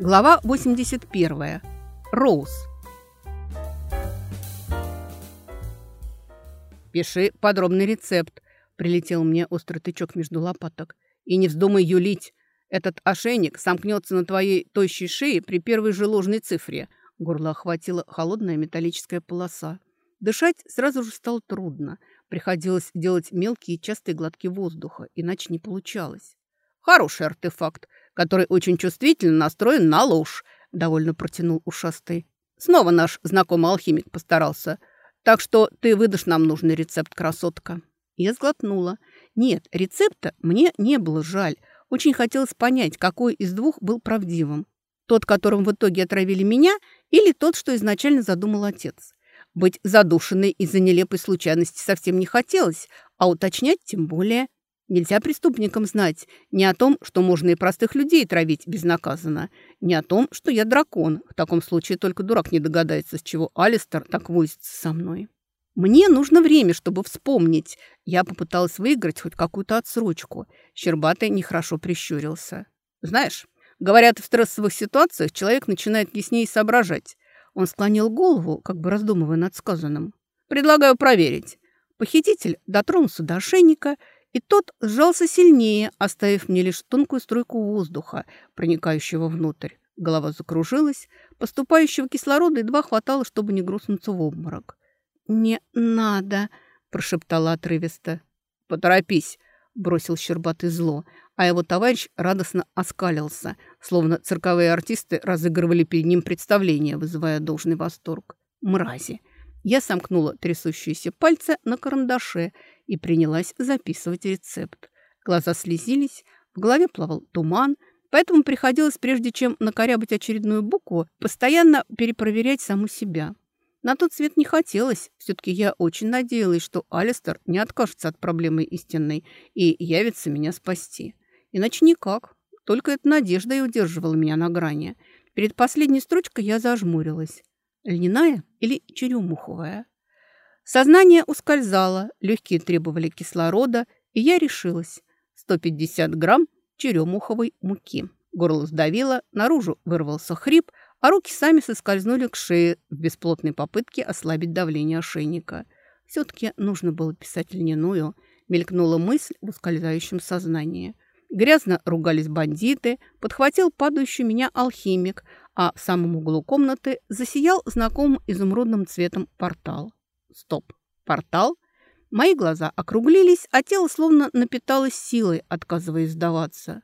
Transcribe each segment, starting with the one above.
Глава 81. Роуз. «Пиши подробный рецепт», – прилетел мне острый тычок между лопаток. «И не вздумай юлить. Этот ошейник сомкнется на твоей тощей шее при первой же ложной цифре». Горло охватила холодная металлическая полоса. Дышать сразу же стало трудно. Приходилось делать мелкие частые глотки воздуха, иначе не получалось. «Хороший артефакт», который очень чувствительно настроен на ложь», — довольно протянул ушастый. «Снова наш знакомый алхимик постарался. Так что ты выдашь нам нужный рецепт, красотка». Я сглотнула. Нет, рецепта мне не было жаль. Очень хотелось понять, какой из двух был правдивым. Тот, которым в итоге отравили меня, или тот, что изначально задумал отец. Быть задушенной из-за нелепой случайности совсем не хотелось, а уточнять тем более. Нельзя преступникам знать ни о том, что можно и простых людей травить безнаказанно, ни о том, что я дракон. В таком случае только дурак не догадается, с чего Алистер так возится со мной. Мне нужно время, чтобы вспомнить. Я попыталась выиграть хоть какую-то отсрочку. Щербатый нехорошо прищурился. Знаешь, говорят, в стрессовых ситуациях человек начинает яснее соображать. Он склонил голову, как бы раздумывая над сказанным. Предлагаю проверить. Похититель дотронулся до ошейника и тот сжался сильнее, оставив мне лишь тонкую струйку воздуха, проникающего внутрь. Голова закружилась, поступающего кислорода едва хватало, чтобы не грустнуться в обморок. «Не надо!» – прошептала отрывисто. «Поторопись!» – бросил щербатый зло, а его товарищ радостно оскалился, словно цирковые артисты разыгрывали перед ним представление, вызывая должный восторг. «Мрази!» Я сомкнула трясущиеся пальцы на карандаше и принялась записывать рецепт. Глаза слезились, в голове плавал туман, поэтому приходилось, прежде чем накорябать очередную букву, постоянно перепроверять саму себя. На тот свет не хотелось. Все-таки я очень надеялась, что Алистер не откажется от проблемы истинной и явится меня спасти. Иначе никак. Только эта надежда и удерживала меня на грани. Перед последней строчкой я зажмурилась. Льняная или черемуховая? Сознание ускользало, легкие требовали кислорода, и я решилась. 150 грамм черемуховой муки. Горло сдавило, наружу вырвался хрип, а руки сами соскользнули к шее в бесплотной попытке ослабить давление ошейника. Все-таки нужно было писать льняную, мелькнула мысль в ускользающем сознании. Грязно ругались бандиты, подхватил падающий меня алхимик, а в самом углу комнаты засиял знакомым изумрудным цветом портал. Стоп. Портал? Мои глаза округлились, а тело словно напиталось силой, отказываясь сдаваться.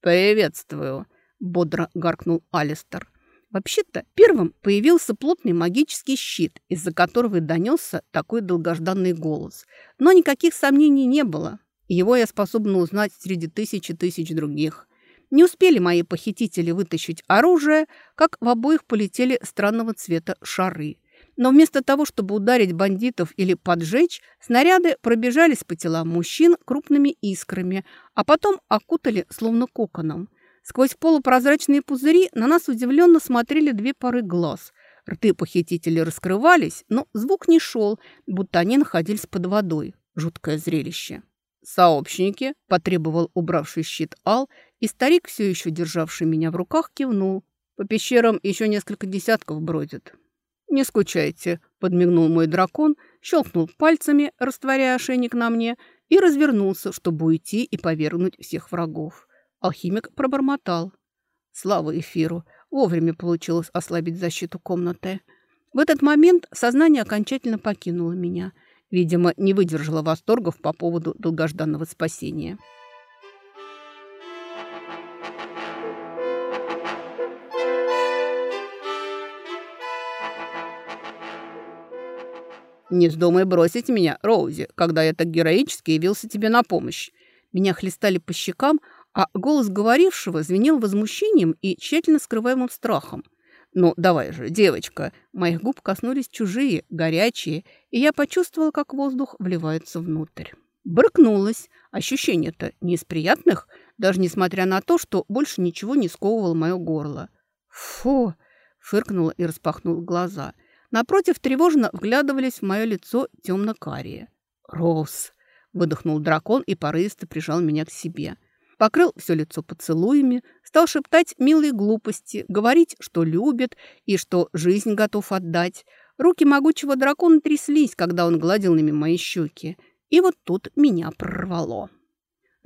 «Приветствую», — бодро гаркнул Алистер. Вообще-то первым появился плотный магический щит, из-за которого и донесся такой долгожданный голос. Но никаких сомнений не было. Его я способна узнать среди тысячи тысяч других. Не успели мои похитители вытащить оружие, как в обоих полетели странного цвета шары – но вместо того, чтобы ударить бандитов или поджечь, снаряды пробежались по телам мужчин крупными искрами, а потом окутали словно коконом. Сквозь полупрозрачные пузыри на нас удивленно смотрели две пары глаз. Рты похитителей раскрывались, но звук не шел, будто они находились под водой. Жуткое зрелище. «Сообщники», – потребовал убравший щит Ал, и старик, все еще державший меня в руках, кивнул. «По пещерам еще несколько десятков бродят. «Не скучайте», – подмигнул мой дракон, щелкнул пальцами, растворяя ошейник на мне, и развернулся, чтобы уйти и повергнуть всех врагов. Алхимик пробормотал. Слава эфиру! Вовремя получилось ослабить защиту комнаты. В этот момент сознание окончательно покинуло меня. Видимо, не выдержало восторгов по поводу долгожданного спасения. «Не вздумай бросить меня, Роузи, когда я так героически явился тебе на помощь». Меня хлестали по щекам, а голос говорившего звенел возмущением и тщательно скрываемым страхом. «Ну, давай же, девочка!» Моих губ коснулись чужие, горячие, и я почувствовала, как воздух вливается внутрь. Брыкнулась. Ощущение-то не из приятных, даже несмотря на то, что больше ничего не сковывало мое горло. «Фу!» — фыркнула и распахнула глаза — Напротив тревожно вглядывались в мое лицо темно-карие. «Роуз!» – выдохнул дракон и порывисто прижал меня к себе. покрыл все лицо поцелуями, стал шептать милые глупости, говорить, что любит и что жизнь готов отдать. Руки могучего дракона тряслись, когда он гладил ними мои щеки. И вот тут меня прорвало.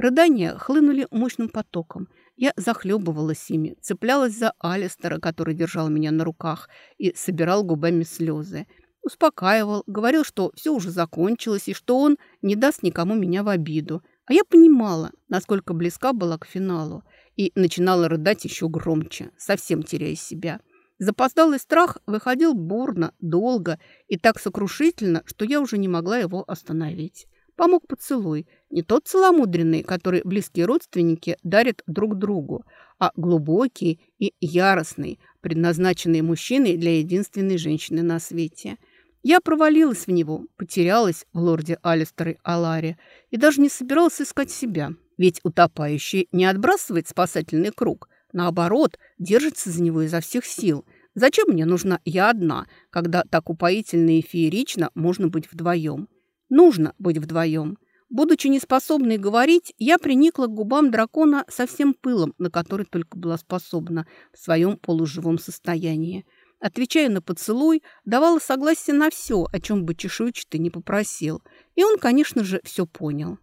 Рыдания хлынули мощным потоком. Я захлебывалась ими, цеплялась за Алистера, который держал меня на руках, и собирал губами слезы. Успокаивал, говорил, что все уже закончилось и что он не даст никому меня в обиду. А я понимала, насколько близка была к финалу, и начинала рыдать еще громче, совсем теряя себя. Запоздалый страх выходил бурно, долго и так сокрушительно, что я уже не могла его остановить. Помог поцелуй. Не тот целомудренный, который близкие родственники дарят друг другу, а глубокий и яростный, предназначенный мужчиной для единственной женщины на свете – я провалилась в него, потерялась в лорде Алистере Аларе и даже не собиралась искать себя. Ведь утопающий не отбрасывает спасательный круг, наоборот, держится за него изо всех сил. Зачем мне нужна я одна, когда так упоительно и феерично можно быть вдвоем? Нужно быть вдвоем. Будучи неспособной говорить, я приникла к губам дракона со всем пылом, на который только была способна в своем полуживом состоянии. Отвечая на поцелуй, давала согласие на все, о чем бы чешуйчатый не попросил. И он, конечно же, все понял.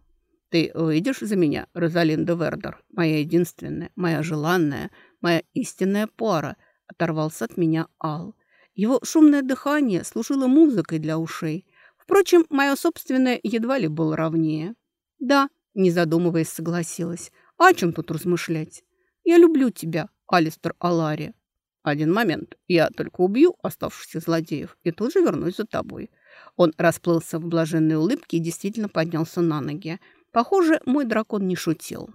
«Ты выйдешь за меня, Розалинда Вердер, моя единственная, моя желанная, моя истинная пара», оторвался от меня Ал. Его шумное дыхание служило музыкой для ушей. Впрочем, мое собственное едва ли было ровнее. «Да», не задумываясь, согласилась. «А о чем тут размышлять? Я люблю тебя, Алистер Алари». «Один момент. Я только убью оставшихся злодеев и тут же вернусь за тобой». Он расплылся в блаженной улыбке и действительно поднялся на ноги. Похоже, мой дракон не шутил.